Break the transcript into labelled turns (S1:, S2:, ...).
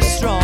S1: strong.